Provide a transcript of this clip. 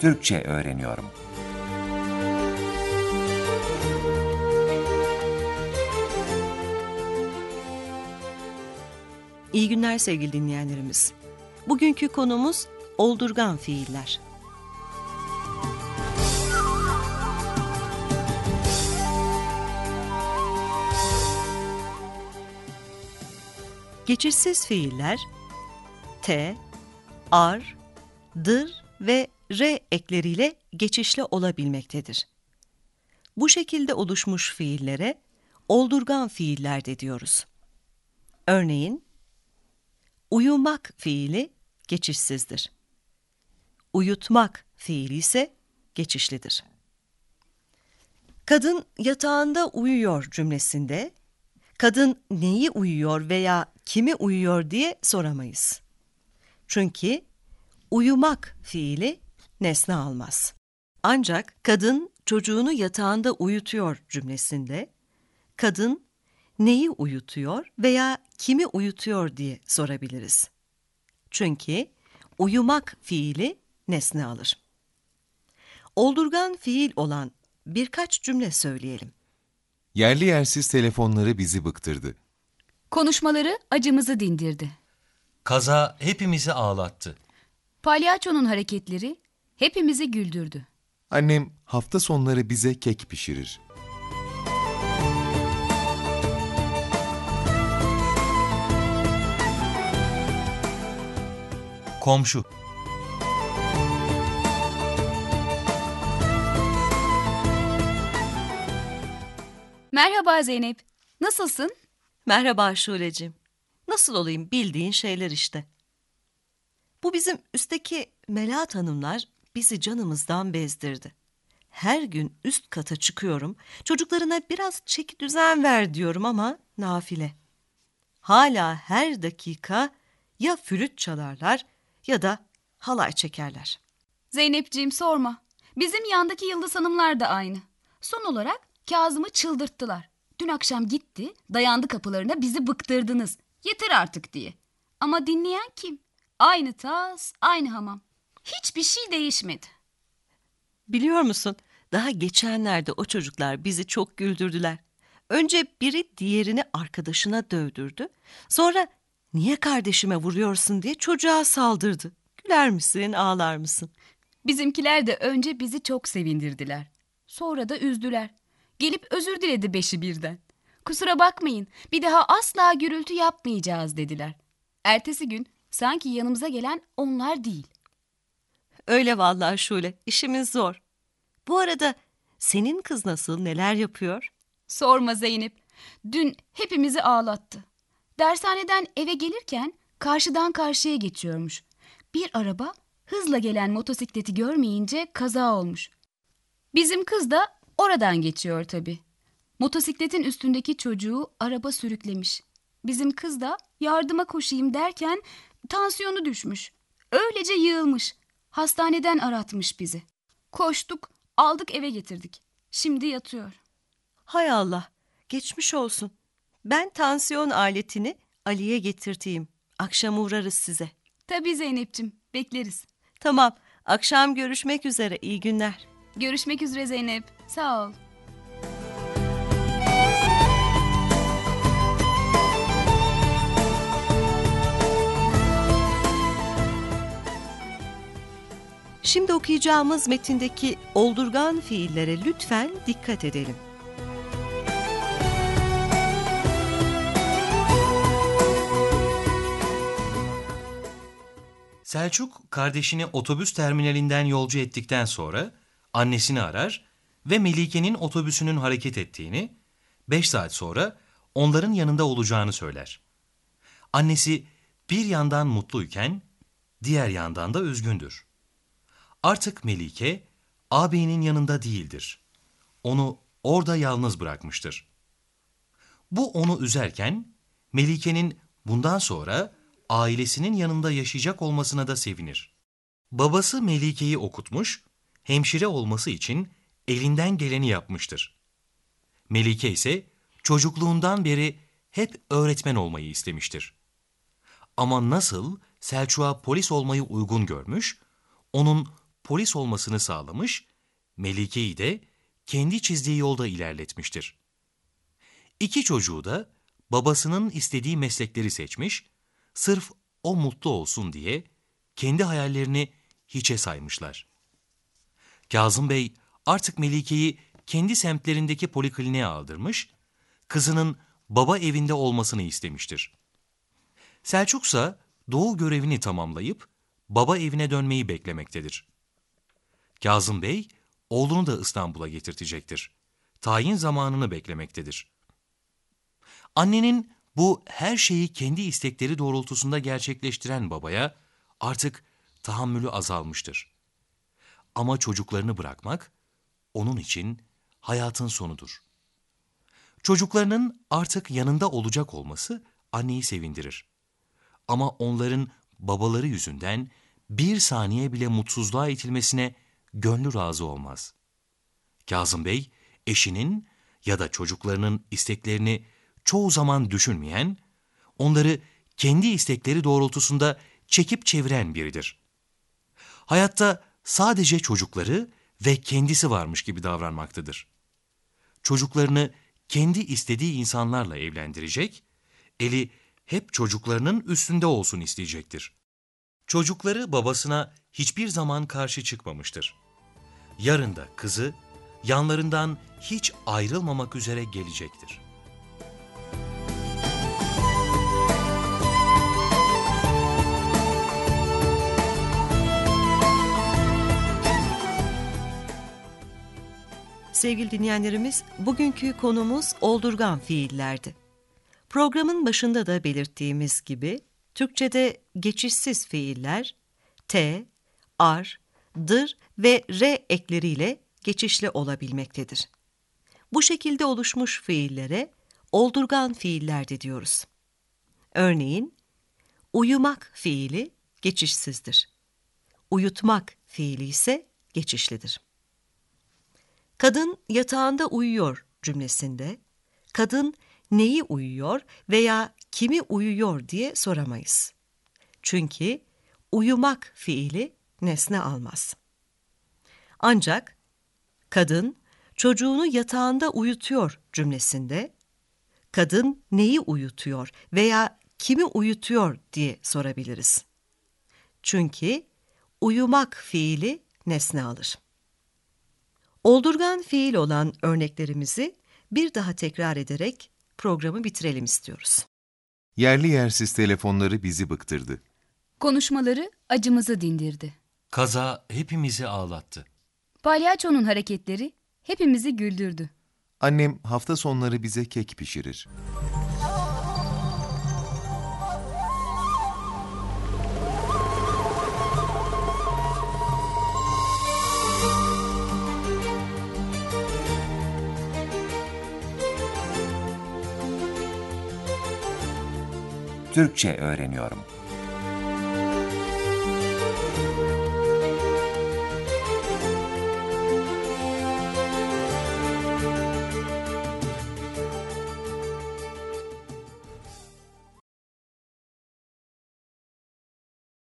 Türkçe öğreniyorum. İyi günler sevgili dinleyenlerimiz. Bugünkü konumuz oldurgan fiiller. Geçişsiz fiiller t, ar, dır ve r ekleriyle geçişli olabilmektedir. Bu şekilde oluşmuş fiillere oldurgan fiiller de diyoruz. Örneğin, uyumak fiili geçişsizdir. Uyutmak fiili ise geçişlidir. Kadın yatağında uyuyor cümlesinde, kadın neyi uyuyor veya kimi uyuyor diye soramayız. Çünkü uyumak fiili nesne almaz. Ancak kadın çocuğunu yatağında uyutuyor cümlesinde, kadın neyi uyutuyor veya kimi uyutuyor diye sorabiliriz. Çünkü uyumak fiili nesne alır. Oldurgan fiil olan birkaç cümle söyleyelim. Yerli yersiz telefonları bizi bıktırdı. Konuşmaları acımızı dindirdi. Kaza hepimizi ağlattı. Palyaçonun hareketleri hepimizi güldürdü. Annem hafta sonları bize kek pişirir. Komşu. Merhaba Zeynep. Nasılsın? Merhaba Şule'cim. Nasıl olayım bildiğin şeyler işte. Bu bizim üstteki Melahat Hanımlar bizi canımızdan bezdirdi. Her gün üst kata çıkıyorum, çocuklarına biraz çeki düzen ver diyorum ama nafile. Hala her dakika ya flüt çalarlar ya da halay çekerler. Zeynepciğim sorma. Bizim yandaki Yıldız Hanımlar da aynı. Son olarak Kazım'ı çıldırttılar. Dün akşam gitti, dayandı kapılarına bizi bıktırdınız. Yeter artık diye. Ama dinleyen kim? Aynı tas, aynı hamam. Hiçbir şey değişmedi. Biliyor musun? Daha geçenlerde o çocuklar bizi çok güldürdüler. Önce biri diğerini arkadaşına dövdürdü. Sonra niye kardeşime vuruyorsun diye çocuğa saldırdı. Güler misin, ağlar mısın? Bizimkiler de önce bizi çok sevindirdiler. Sonra da üzdüler. Gelip özür diledi beşi birden. Kusura bakmayın, bir daha asla gürültü yapmayacağız dediler. Ertesi gün sanki yanımıza gelen onlar değil. Öyle vallahi Şule, işimiz zor. Bu arada senin kız nasıl, neler yapıyor? Sorma Zeynep. Dün hepimizi ağlattı. Dershaneden eve gelirken karşıdan karşıya geçiyormuş. Bir araba hızla gelen motosikleti görmeyince kaza olmuş. Bizim kız da oradan geçiyor tabii. Motosikletin üstündeki çocuğu araba sürüklemiş. Bizim kız da yardıma koşayım derken tansiyonu düşmüş. Öylece yığılmış. Hastaneden aratmış bizi. Koştuk, aldık eve getirdik. Şimdi yatıyor. Hay Allah, geçmiş olsun. Ben tansiyon aletini Ali'ye getirteyim. Akşam uğrarız size. Tabii Zeynep'cim, bekleriz. Tamam, akşam görüşmek üzere. İyi günler. Görüşmek üzere Zeynep. Sağ ol. Şimdi okuyacağımız metindeki oldurgan fiillere lütfen dikkat edelim. Selçuk kardeşini otobüs terminalinden yolcu ettikten sonra annesini arar ve Melike'nin otobüsünün hareket ettiğini, 5 saat sonra onların yanında olacağını söyler. Annesi bir yandan mutluyken diğer yandan da üzgündür. Artık Melike ağabeyinin yanında değildir. Onu orada yalnız bırakmıştır. Bu onu üzerken Melike'nin bundan sonra ailesinin yanında yaşayacak olmasına da sevinir. Babası Melike'yi okutmuş, hemşire olması için elinden geleni yapmıştır. Melike ise çocukluğundan beri hep öğretmen olmayı istemiştir. Ama nasıl Selçuk'a polis olmayı uygun görmüş, onun polis olmasını sağlamış, Melike'yi de kendi çizdiği yolda ilerletmiştir. İki çocuğu da babasının istediği meslekleri seçmiş, sırf o mutlu olsun diye kendi hayallerini hiçe saymışlar. Kazım Bey artık Melike'yi kendi semtlerindeki polikliniğe aldırmış, kızının baba evinde olmasını istemiştir. Selçuk ise doğu görevini tamamlayıp baba evine dönmeyi beklemektedir. Kazım Bey oğlunu da İstanbul'a getirtecektir. Tayin zamanını beklemektedir. Annenin bu her şeyi kendi istekleri doğrultusunda gerçekleştiren babaya artık tahammülü azalmıştır. Ama çocuklarını bırakmak onun için hayatın sonudur. Çocuklarının artık yanında olacak olması anneyi sevindirir. Ama onların babaları yüzünden bir saniye bile mutsuzluğa itilmesine gönlü razı olmaz. Kazım Bey, eşinin ya da çocuklarının isteklerini çoğu zaman düşünmeyen, onları kendi istekleri doğrultusunda çekip çeviren biridir. Hayatta sadece çocukları ve kendisi varmış gibi davranmaktadır. Çocuklarını kendi istediği insanlarla evlendirecek, eli hep çocuklarının üstünde olsun isteyecektir. Çocukları babasına hiçbir zaman karşı çıkmamıştır. Yarın da kızı yanlarından hiç ayrılmamak üzere gelecektir. Sevgili dinleyenlerimiz, bugünkü konumuz oldurgan fiillerdi. Programın başında da belirttiğimiz gibi, Türkçe'de geçişsiz fiiller t, ar, dır ve re ekleriyle geçişli olabilmektedir. Bu şekilde oluşmuş fiillere oldurgan fiiller de diyoruz. Örneğin, uyumak fiili geçişsizdir. Uyutmak fiili ise geçişlidir. Kadın yatağında uyuyor cümlesinde, kadın neyi uyuyor veya kimi uyuyor diye soramayız. Çünkü uyumak fiili nesne almaz. Ancak kadın çocuğunu yatağında uyutuyor cümlesinde, kadın neyi uyutuyor veya kimi uyutuyor diye sorabiliriz. Çünkü uyumak fiili nesne alır. Oldurgan fiil olan örneklerimizi bir daha tekrar ederek programı bitirelim istiyoruz. Yerli yersiz telefonları bizi bıktırdı. Konuşmaları acımızı dindirdi. Kaza hepimizi ağlattı. Palyaçonun hareketleri hepimizi güldürdü. Annem hafta sonları bize kek pişirir. Türkçe öğreniyorum.